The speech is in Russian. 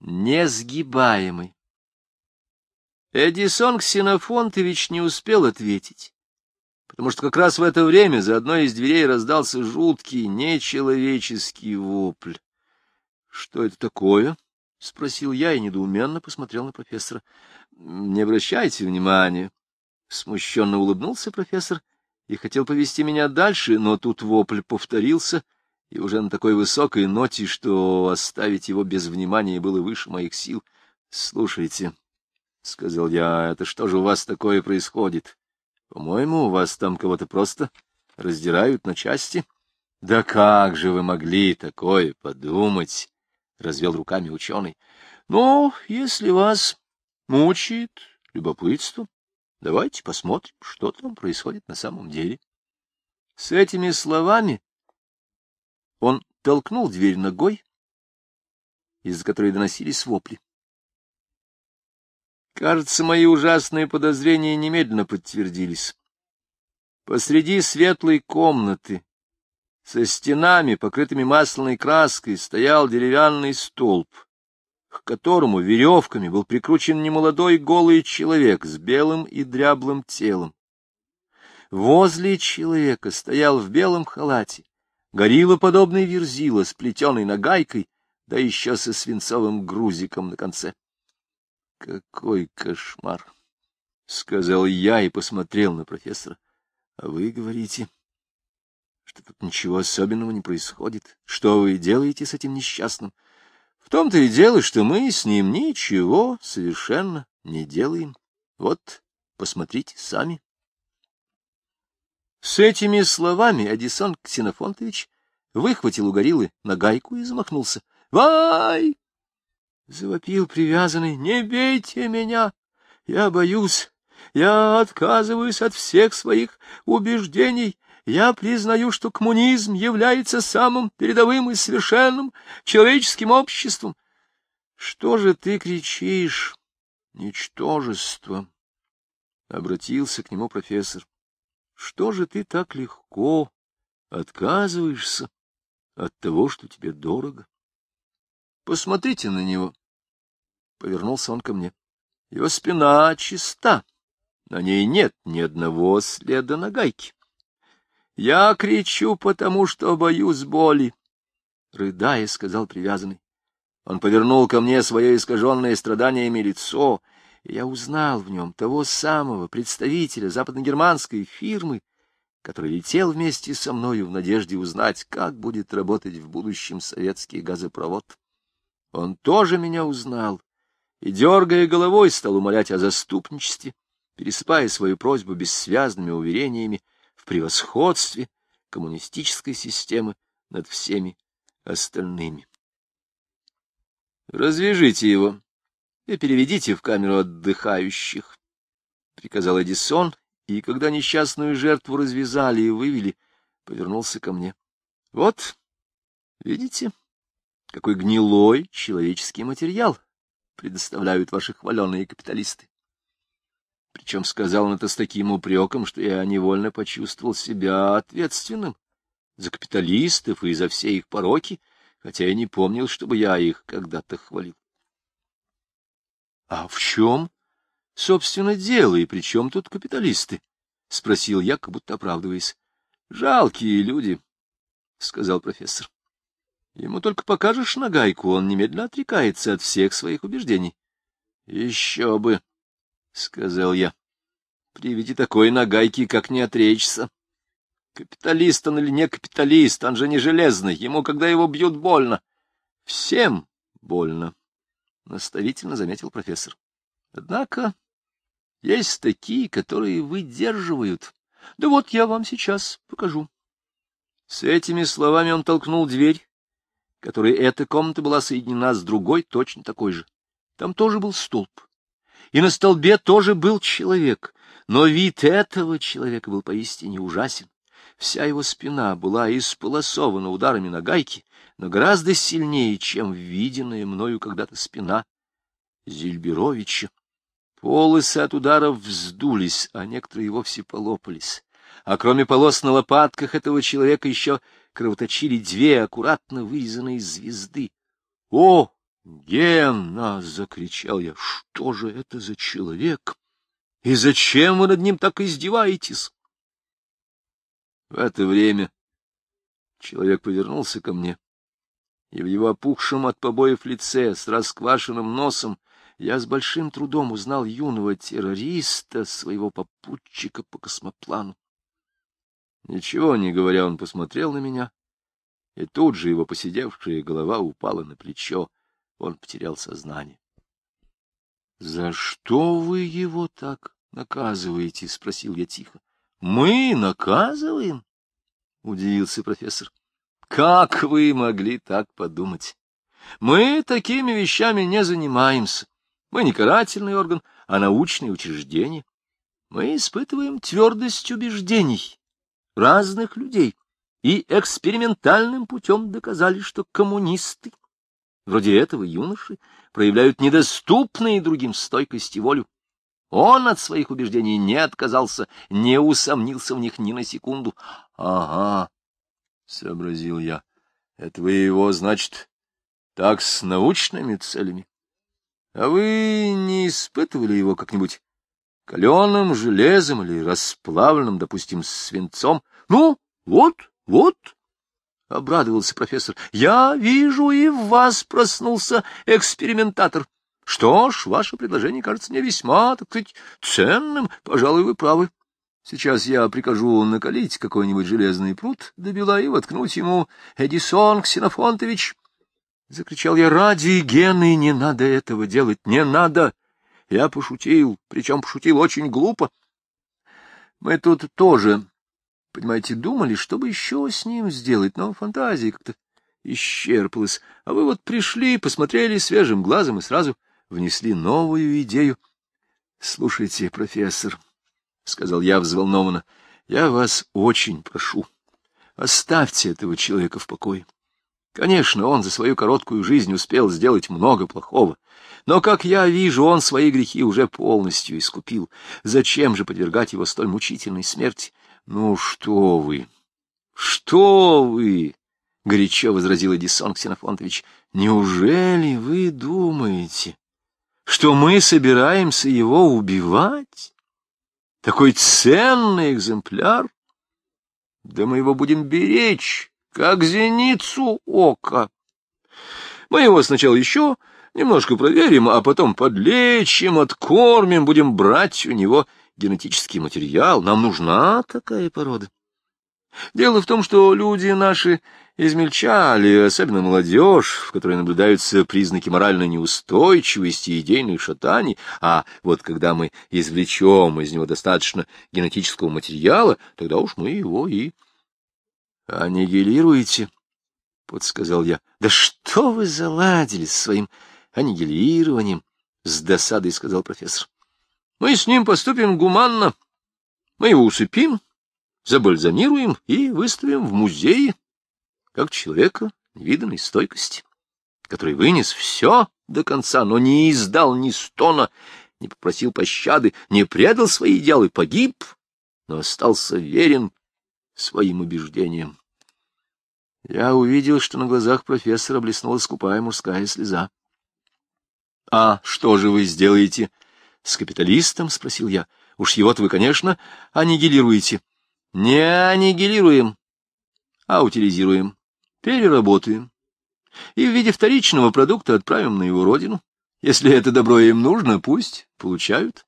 несгибаемый. Эдисон Ксенофонтович не успел ответить, потому что как раз в это время за одной из дверей раздался жуткий, нечеловеческий вопль. — Что это такое? — спросил я и недоуменно посмотрел на профессора. — Не обращайте внимания. Смущенно улыбнулся профессор и хотел повести меня дальше, но тут вопль повторился, и уже на такой высокой ноте, что оставить его без внимания было выше моих сил. — Слушайте, — сказал я, — это что же у вас такое происходит? По-моему, у вас там кого-то просто раздирают на части. — Да как же вы могли такое подумать? — развел руками ученый. — Ну, если вас мучает любопытство, давайте посмотрим, что там происходит на самом деле. С этими словами он толкнул дверь ногой, из которой доносились вопли. Кажется, мои ужасные подозрения немедленно подтвердились. Посреди светлой комнаты, со стенами, покрытыми масляной краской, стоял деревянный столб, к которому веревками был прикручен немолодой голый человек с белым и дряблым телом. Возле человека стоял в белом халате гориллоподобный верзила, сплетенный нагайкой, да еще со свинцовым грузиком на конце. Какой кошмар! — сказал я и посмотрел на профессора. — А вы говорите, что тут ничего особенного не происходит. Что вы делаете с этим несчастным? В том-то и дело, что мы с ним ничего совершенно не делаем. Вот, посмотрите сами. С этими словами Одессон Ксенофонтович выхватил у гориллы нагайку и замахнулся. «Вай!» Завопил привязанный. «Не бейте меня! Я боюсь! Я отказываюсь от всех своих убеждений! Я признаю, что коммунизм является самым передовым и совершенным человеческим обществом!» «Что же ты кричишь, ничтожество?» Обратился к нему профессор. «Что же ты так легко отказываешься от того, что тебе дорого?» Посмотрите на него. Повернулся он ко мне. Его спина чиста. На ней нет ни одного следа на гайке. Я кричу, потому что боюсь боли. Рыдая, сказал привязанный. Он повернул ко мне свое искаженное страданиями лицо, и я узнал в нем того самого представителя западногерманской фирмы, который летел вместе со мною в надежде узнать, как будет работать в будущем советский газопровод. Он тоже меня узнал и, дергая головой, стал умолять о заступничестве, пересыпая свою просьбу бессвязными уверениями в превосходстве коммунистической системы над всеми остальными. «Развяжите его и переведите в камеру отдыхающих», — приказал Эдисон, и, когда несчастную жертву развязали и вывели, повернулся ко мне. «Вот, видите?» какой гнилой человеческий материал предоставляют ваши хваленые капиталисты. Причем сказал он это с таким упреком, что я невольно почувствовал себя ответственным за капиталистов и за все их пороки, хотя я не помнил, чтобы я их когда-то хвалил. — А в чем, собственно, дело, и при чем тут капиталисты? — спросил я, как будто оправдываясь. — Жалкие люди, — сказал профессор. Ему только покажешь нагайку, он немедленно отрекается от всех своих убеждений. — Еще бы, — сказал я. — При виде такой нагайки как не отречься. Капиталист он или не капиталист, он же не железный, ему, когда его бьют, больно. — Всем больно, — наставительно заметил профессор. — Однако есть такие, которые выдерживают. Да вот я вам сейчас покажу. С этими словами он толкнул дверь которой эта комната была соединена с другой, точно такой же. Там тоже был столб. И на столбе тоже был человек, но вид этого человека был поистине ужасен. Вся его спина была исполосована ударами на гайки, но гораздо сильнее, чем виденная мною когда-то спина Зильберовича. Полосы от ударов вздулись, а некоторые вовсе полопались. А кроме полос на лопатках этого человека еще кровоточили две аккуратно вырезанные звезды. О, Гена! — закричал я. — Что же это за человек? И зачем вы над ним так издеваетесь? В это время человек повернулся ко мне, и в его опухшем от побоев лице с расквашенным носом я с большим трудом узнал юного террориста, своего попутчика по космоплану. Ничего не говоря, он посмотрел на меня, и тут же его посидевшая голова упала на плечо. Он потерял сознание. — За что вы его так наказываете? — спросил я тихо. — Мы наказываем? — удивился профессор. — Как вы могли так подумать? Мы такими вещами не занимаемся. Мы не карательный орган, а научное учреждение. Мы испытываем твердость убеждений разных людей и экспериментальным путем доказали, что коммунисты, вроде этого юноши, проявляют недоступные другим стойкость и волю. Он от своих убеждений не отказался, не усомнился в них ни на секунду. — Ага, — сообразил я, — это вы его, значит, так с научными целями? А вы не испытывали его как-нибудь каленым железом или расплавленным, допустим, свинцом? Ну, вот, вот, — обрадовался профессор, — я вижу, и в вас проснулся экспериментатор. Что ж, ваше предложение кажется мне весьма, так сказать, ценным. Пожалуй, вы правы. Сейчас я прикажу накалить какой-нибудь железный пруд до бела и воткнуть ему Эдисон Ксенофонтович — закричал я, — ради Гены не надо этого делать, не надо. Я пошутил, причем пошутил очень глупо. Мы тут тоже, понимаете, думали, что бы еще с ним сделать, но фантазия как-то исчерпалась. А вы вот пришли, посмотрели свежим глазом и сразу внесли новую идею. — Слушайте, профессор, — сказал я взволнованно, — я вас очень прошу, оставьте этого человека в покое. Конечно, он за свою короткую жизнь успел сделать много плохого, но, как я вижу, он свои грехи уже полностью искупил. Зачем же подвергать его столь мучительной смерти? Ну что вы, что вы, — горячо возразил Эдисон Ксенофонтович, — неужели вы думаете, что мы собираемся его убивать? Такой ценный экземпляр? Да мы его будем беречь как зеницу ока. Мы его сначала еще немножко проверим, а потом подлечим, откормим, будем брать у него генетический материал. Нам нужна такая порода. Дело в том, что люди наши измельчали, особенно молодежь, в которой наблюдаются признаки моральной неустойчивости и идейной шатани, а вот когда мы извлечем из него достаточно генетического материала, тогда уж мы его и «Аннигилируете?» — подсказал я. «Да что вы заладили с своим аннигилированием?» — с досадой сказал профессор. «Мы с ним поступим гуманно. Мы его усыпим, забальзамируем и выставим в музее, как человека невиданной стойкости, который вынес все до конца, но не издал ни стона, не попросил пощады, не предал свои идеалы, погиб, но остался верен своим убеждениям. Я увидел, что на глазах профессора блеснула скупая мужская слеза. — А что же вы сделаете с капиталистом? — спросил я. — Уж его-то вы, конечно, аннигилируете. — Не аннигилируем, а утилизируем, переработаем. И в виде вторичного продукта отправим на его родину. Если это добро им нужно, пусть получают.